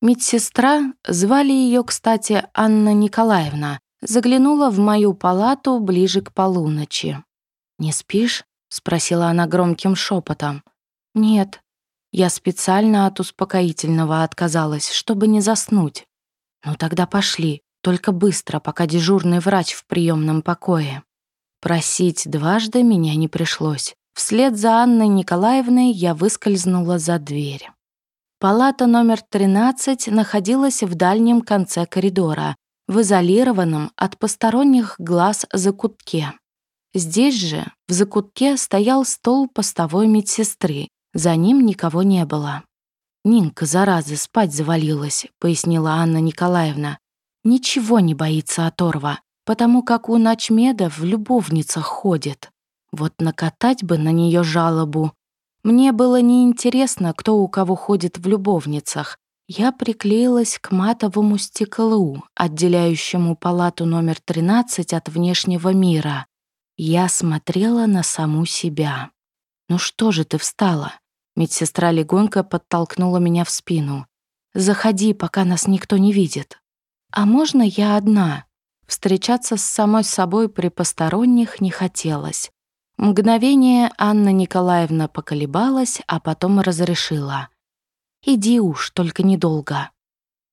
Медсестра, звали ее, кстати, Анна Николаевна, заглянула в мою палату ближе к полуночи. «Не спишь?» — спросила она громким шепотом. «Нет». Я специально от успокоительного отказалась, чтобы не заснуть. «Ну тогда пошли, только быстро, пока дежурный врач в приемном покое». Просить дважды меня не пришлось. Вслед за Анной Николаевной я выскользнула за дверь. Палата номер 13 находилась в дальнем конце коридора, в изолированном от посторонних глаз закутке. Здесь же, в закутке, стоял стол постовой медсестры, за ним никого не было. «Нинка, зараза, спать завалилась», — пояснила Анна Николаевна. «Ничего не боится оторва, потому как у ночмедов в любовницах ходит. Вот накатать бы на нее жалобу, мне было неинтересно, кто у кого ходит в любовницах. Я приклеилась к матовому стеклу, отделяющему палату номер 13 от внешнего мира. Я смотрела на саму себя. «Ну что же ты встала?» Медсестра легонько подтолкнула меня в спину. «Заходи, пока нас никто не видит». «А можно я одна?» Встречаться с самой собой при посторонних не хотелось. Мгновение Анна Николаевна поколебалась, а потом разрешила. «Иди уж, только недолго».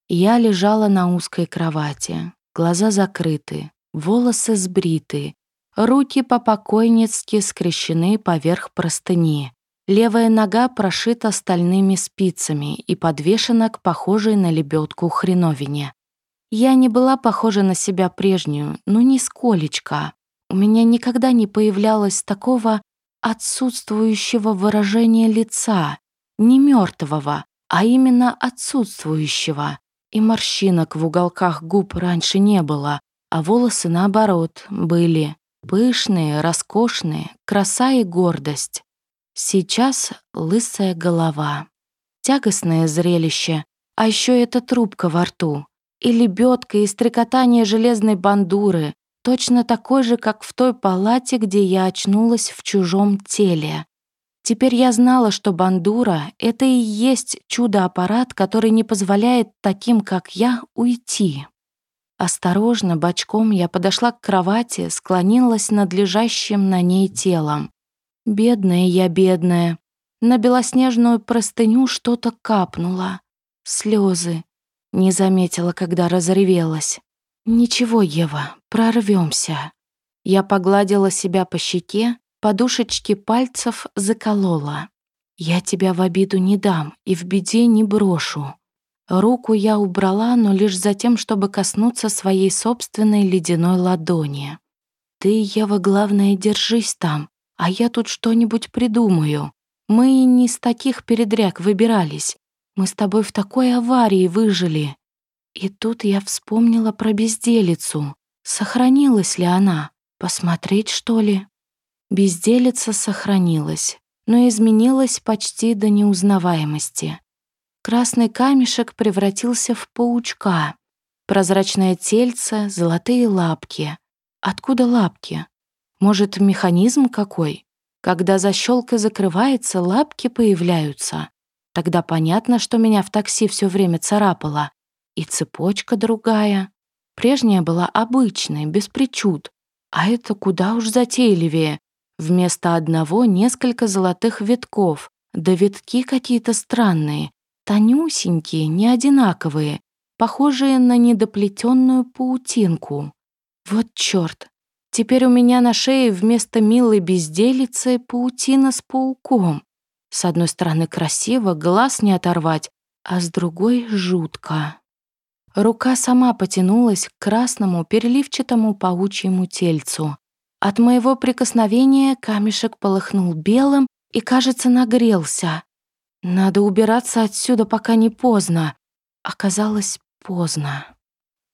Я лежала на узкой кровати, глаза закрыты, волосы сбриты, руки по-покойницки скрещены поверх простыни. Левая нога прошита стальными спицами и подвешена к похожей на лебедку хреновине. Я не была похожа на себя прежнюю, но нисколечко. У меня никогда не появлялось такого отсутствующего выражения лица, не мертвого, а именно отсутствующего. И морщинок в уголках губ раньше не было, а волосы, наоборот, были. Пышные, роскошные, краса и гордость. Сейчас лысая голова. Тягостное зрелище, а еще эта трубка во рту. И лебедка, и стрекотание железной бандуры, точно такой же, как в той палате, где я очнулась в чужом теле. Теперь я знала, что бандура — это и есть чудо-аппарат, который не позволяет таким, как я, уйти. Осторожно, бочком я подошла к кровати, склонилась над лежащим на ней телом. Бедная я, бедная. На белоснежную простыню что-то капнуло. Слезы. Не заметила, когда разревелась. «Ничего, Ева, прорвемся. Я погладила себя по щеке, подушечки пальцев заколола. «Я тебя в обиду не дам и в беде не брошу». Руку я убрала, но лишь за тем, чтобы коснуться своей собственной ледяной ладони. «Ты, Ева, главное, держись там, а я тут что-нибудь придумаю. Мы не с таких передряг выбирались. Мы с тобой в такой аварии выжили. И тут я вспомнила про безделицу. Сохранилась ли она? Посмотреть, что ли? Безделица сохранилась, но изменилась почти до неузнаваемости. Красный камешек превратился в паучка. Прозрачное тельце, золотые лапки. Откуда лапки? Может, механизм какой? Когда защелка закрывается, лапки появляются. Тогда понятно, что меня в такси все время царапало. И цепочка другая. Прежняя была обычной, без причуд. А это куда уж затейливее. Вместо одного несколько золотых витков. Да витки какие-то странные. Тонюсенькие, не одинаковые. Похожие на недоплетенную паутинку. Вот чёрт. Теперь у меня на шее вместо милой безделицы паутина с пауком. С одной стороны красиво, глаз не оторвать, а с другой жутко. Рука сама потянулась к красному переливчатому паучьему тельцу. От моего прикосновения камешек полыхнул белым и, кажется, нагрелся. Надо убираться отсюда, пока не поздно. Оказалось, поздно.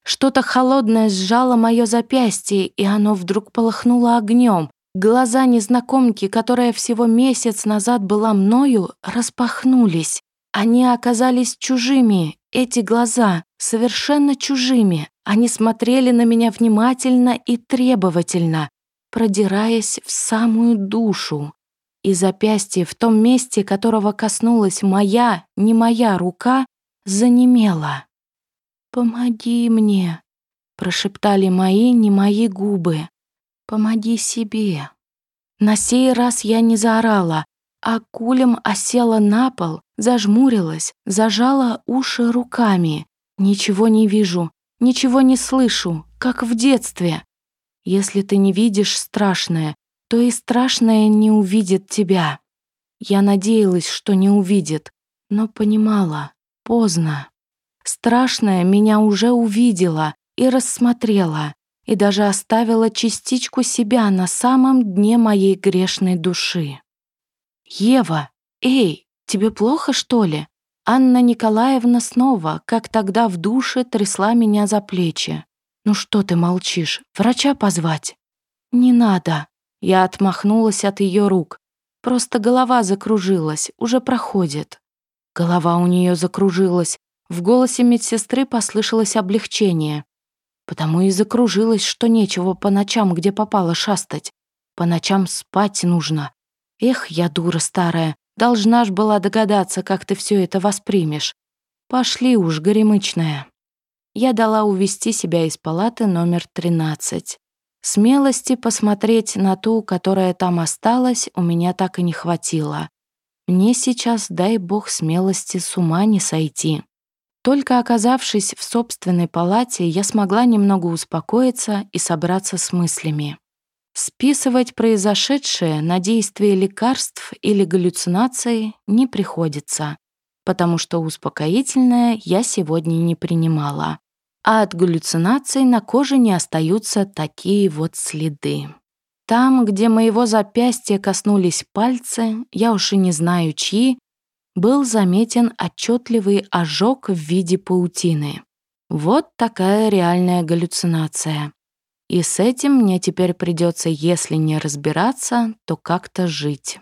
Что-то холодное сжало мое запястье, и оно вдруг полыхнуло огнем. Глаза незнакомки, которая всего месяц назад была мною, распахнулись. Они оказались чужими, эти глаза, совершенно чужими. Они смотрели на меня внимательно и требовательно, продираясь в самую душу. И запястье в том месте, которого коснулась моя, не моя рука, занемела. «Помоги мне», — прошептали мои, не мои губы. «Помоги себе». На сей раз я не заорала, а кулем осела на пол, зажмурилась, зажала уши руками. Ничего не вижу, ничего не слышу, как в детстве. Если ты не видишь страшное, то и страшное не увидит тебя. Я надеялась, что не увидит, но понимала, поздно. Страшное меня уже увидела и рассмотрела, и даже оставила частичку себя на самом дне моей грешной души. «Ева, эй, тебе плохо, что ли?» Анна Николаевна снова, как тогда в душе, трясла меня за плечи. «Ну что ты молчишь? Врача позвать?» «Не надо». Я отмахнулась от ее рук. Просто голова закружилась, уже проходит. Голова у нее закружилась. В голосе медсестры послышалось облегчение. Потому и закружилась, что нечего по ночам, где попало, шастать. По ночам спать нужно. Эх, я дура старая, должна ж была догадаться, как ты все это воспримешь. Пошли уж, горемычная я дала увести себя из палаты номер 13. Смелости посмотреть на ту, которая там осталась, у меня так и не хватило. Мне сейчас, дай бог, смелости с ума не сойти. Только оказавшись в собственной палате, я смогла немного успокоиться и собраться с мыслями. Списывать произошедшее на действие лекарств или галлюцинации не приходится потому что успокоительное я сегодня не принимала. А от галлюцинаций на коже не остаются такие вот следы. Там, где моего запястья коснулись пальцы, я уж и не знаю чьи, был заметен отчетливый ожог в виде паутины. Вот такая реальная галлюцинация. И с этим мне теперь придется, если не разбираться, то как-то жить.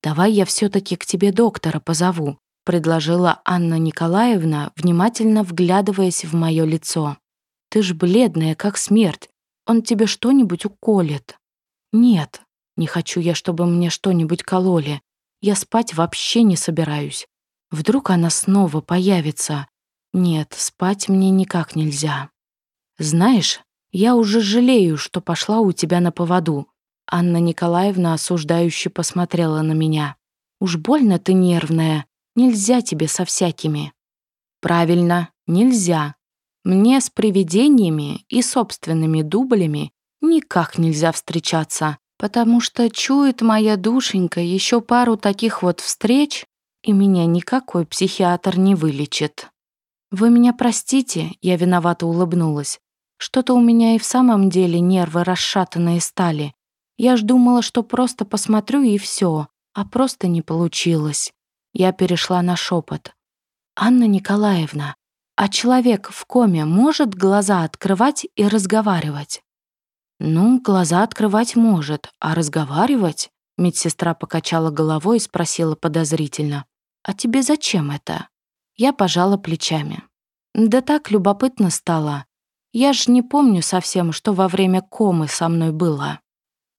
Давай я все таки к тебе доктора позову предложила Анна Николаевна, внимательно вглядываясь в мое лицо. «Ты ж бледная, как смерть. Он тебе что-нибудь уколет?» «Нет, не хочу я, чтобы мне что-нибудь кололи. Я спать вообще не собираюсь. Вдруг она снова появится. Нет, спать мне никак нельзя. Знаешь, я уже жалею, что пошла у тебя на поводу». Анна Николаевна осуждающе посмотрела на меня. «Уж больно ты нервная. Нельзя тебе со всякими. Правильно, нельзя. Мне с привидениями и собственными дублями никак нельзя встречаться, потому что чует моя душенька еще пару таких вот встреч, и меня никакой психиатр не вылечит. Вы меня простите, я виновато улыбнулась. Что-то у меня и в самом деле нервы расшатанные стали. Я ж думала, что просто посмотрю и все, а просто не получилось. Я перешла на шепот. «Анна Николаевна, а человек в коме может глаза открывать и разговаривать?» «Ну, глаза открывать может, а разговаривать?» Медсестра покачала головой и спросила подозрительно. «А тебе зачем это?» Я пожала плечами. «Да так любопытно стало. Я ж не помню совсем, что во время комы со мной было».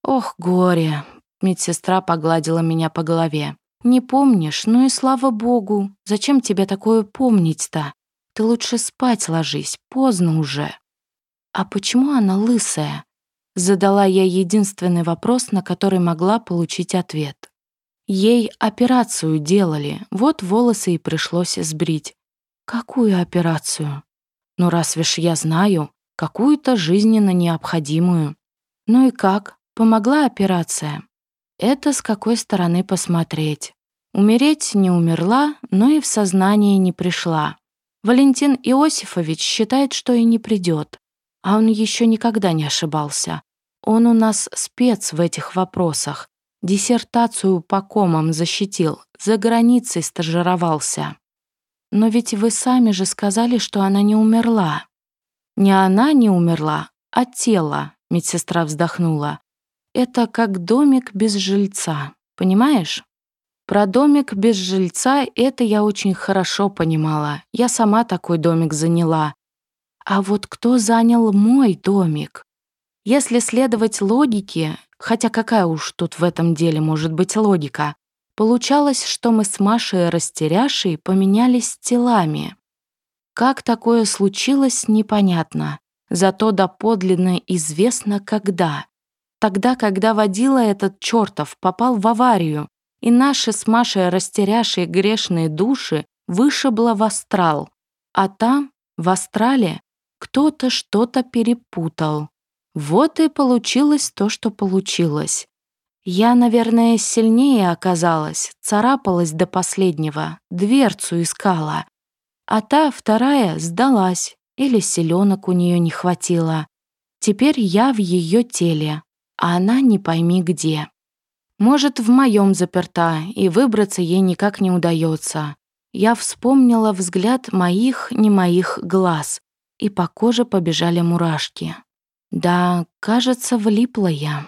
«Ох, горе!» Медсестра погладила меня по голове. «Не помнишь? Ну и слава богу. Зачем тебе такое помнить-то? Ты лучше спать ложись, поздно уже». «А почему она лысая?» Задала я единственный вопрос, на который могла получить ответ. Ей операцию делали, вот волосы и пришлось сбрить. Какую операцию? Ну разве ж я знаю, какую-то жизненно необходимую. Ну и как? Помогла операция? Это с какой стороны посмотреть. Умереть не умерла, но и в сознание не пришла. Валентин Иосифович считает, что и не придет. А он еще никогда не ошибался. Он у нас спец в этих вопросах. Диссертацию по комам защитил, за границей стажировался. Но ведь вы сами же сказали, что она не умерла. Не она не умерла, а тело, медсестра вздохнула. Это как домик без жильца, понимаешь? Про домик без жильца это я очень хорошо понимала. Я сама такой домик заняла. А вот кто занял мой домик? Если следовать логике, хотя какая уж тут в этом деле может быть логика, Получалось, что мы с Машей растеряшей поменялись телами. Как такое случилось, непонятно. Зато доподлинно известно, когда. Тогда, когда водила этот чертов попал в аварию, и наши с Машей растеряшие грешные души вышибло в астрал. А там, в астрале, кто-то что-то перепутал. Вот и получилось то, что получилось. Я, наверное, сильнее оказалась, царапалась до последнего, дверцу искала. А та, вторая, сдалась, или селенок у нее не хватило. Теперь я в ее теле, а она не пойми где. Может, в моем заперта, и выбраться ей никак не удается. Я вспомнила взгляд моих, не моих глаз, и по коже побежали мурашки. Да, кажется, влипла я.